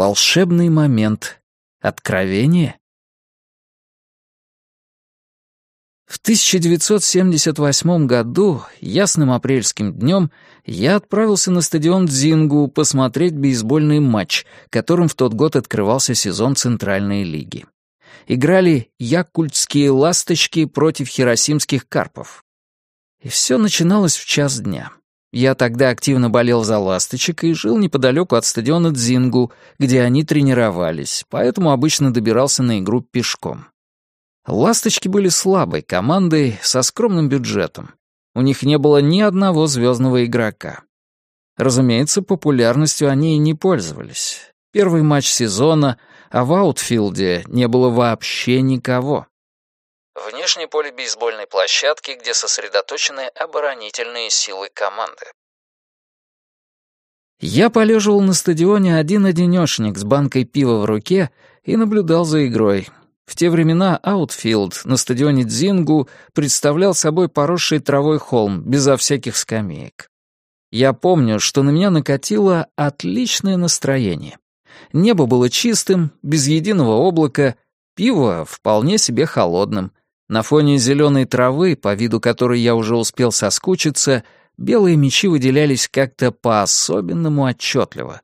Волшебный момент. Откровение? В 1978 году, ясным апрельским днем, я отправился на стадион Дзингу посмотреть бейсбольный матч, которым в тот год открывался сезон Центральной лиги. Играли якутские ласточки против хиросимских карпов. И все начиналось в час дня. Я тогда активно болел за ласточек и жил неподалеку от стадиона Дзингу, где они тренировались, поэтому обычно добирался на игру пешком. Ласточки были слабой командой со скромным бюджетом. У них не было ни одного звездного игрока. Разумеется, популярностью они и не пользовались. Первый матч сезона, а в аутфилде не было вообще никого. Внешнее поле бейсбольной площадки, где сосредоточены оборонительные силы команды. Я полеживал на стадионе один-одинешник с банкой пива в руке и наблюдал за игрой, в те времена аутфилд на стадионе Дзингу представлял собой поросший травой холм, безо всяких скамеек. Я помню, что на меня накатило отличное настроение. Небо было чистым, без единого облака, пиво вполне себе холодным. На фоне зеленой травы, по виду которой я уже успел соскучиться, белые мечи выделялись как-то по-особенному отчетливо.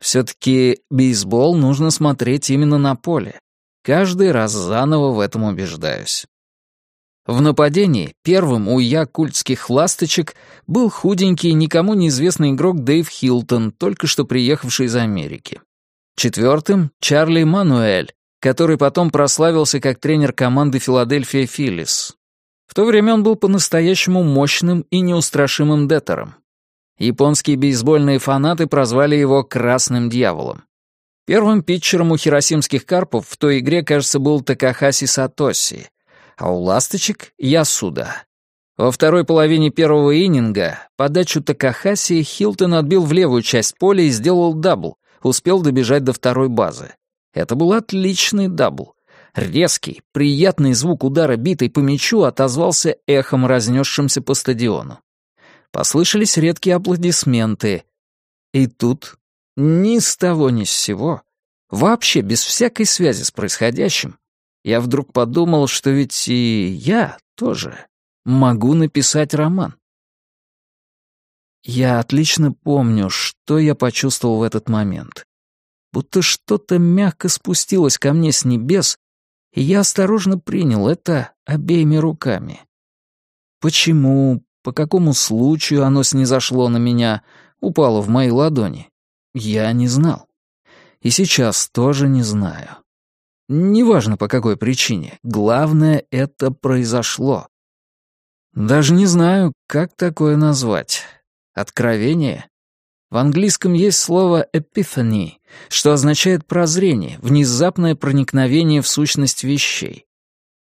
Все-таки бейсбол нужно смотреть именно на поле. Каждый раз заново в этом убеждаюсь. В нападении первым у якультских ласточек был худенький, никому неизвестный игрок Дэйв Хилтон, только что приехавший из Америки. Четвертым — Чарли Мануэль, который потом прославился как тренер команды Филадельфия Филлис. В то время он был по-настоящему мощным и неустрашимым бэттером. Японские бейсбольные фанаты прозвали его «красным дьяволом». Первым питчером у хиросимских карпов в той игре, кажется, был Такахаси Сатоси, а у ласточек — Ясуда. Во второй половине первого иннинга подачу Такахаси Хилтон отбил в левую часть поля и сделал дабл, успел добежать до второй базы. Это был отличный дабл. Резкий, приятный звук удара битой по мячу отозвался эхом, разнесшимся по стадиону. Послышались редкие аплодисменты. И тут ни с того ни с сего, вообще без всякой связи с происходящим, я вдруг подумал, что ведь и я тоже могу написать роман. Я отлично помню, что я почувствовал в этот момент. Будто что-то мягко спустилось ко мне с небес, и я осторожно принял это обеими руками. Почему, по какому случаю оно снизошло на меня, упало в мои ладони, я не знал. И сейчас тоже не знаю. Неважно по какой причине, главное, это произошло. Даже не знаю, как такое назвать. Откровение? В английском есть слово «epiphany», что означает прозрение, внезапное проникновение в сущность вещей.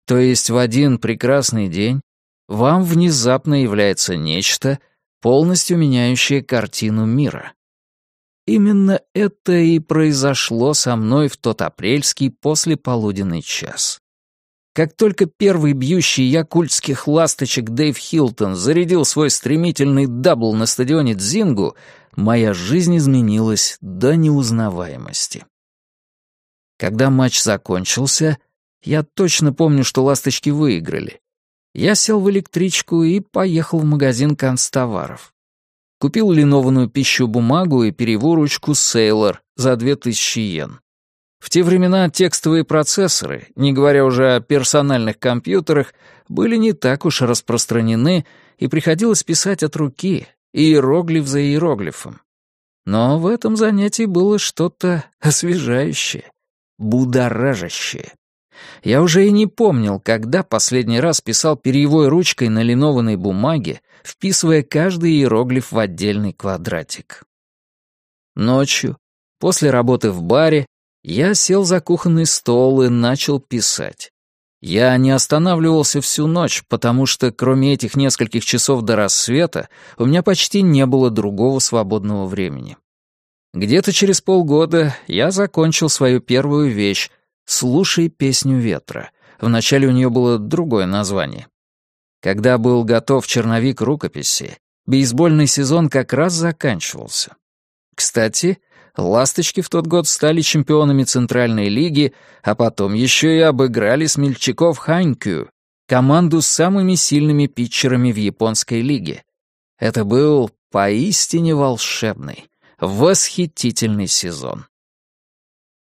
То есть в один прекрасный день вам внезапно является нечто, полностью меняющее картину мира. Именно это и произошло со мной в тот апрельский послеполуденный час. Как только первый бьющий якультских ласточек Дэйв Хилтон зарядил свой стремительный дабл на стадионе Дзингу, моя жизнь изменилась до неузнаваемости. Когда матч закончился, я точно помню, что ласточки выиграли. Я сел в электричку и поехал в магазин канцтоваров. Купил линованную пищу-бумагу и переводчику Sailor за 2000 йен. В те времена текстовые процессоры, не говоря уже о персональных компьютерах, были не так уж распространены, и приходилось писать от руки, иероглиф за иероглифом. Но в этом занятии было что-то освежающее, будоражащее. Я уже и не помнил, когда последний раз писал перьевой ручкой на линованной бумаге, вписывая каждый иероглиф в отдельный квадратик. Ночью, после работы в баре, я сел за кухонный стол и начал писать. Я не останавливался всю ночь, потому что, кроме этих нескольких часов до рассвета, у меня почти не было другого свободного времени. Где-то через полгода я закончил свою первую вещь «Слушай песню ветра». Вначале у нее было другое название. Когда был готов черновик рукописи, бейсбольный сезон как раз заканчивался. Кстати, Ласточки в тот год стали чемпионами Центральной лиги, а потом еще и обыграли смельчаков Ханькю, команду с самыми сильными питчерами в японской лиге. Это был поистине волшебный, восхитительный сезон.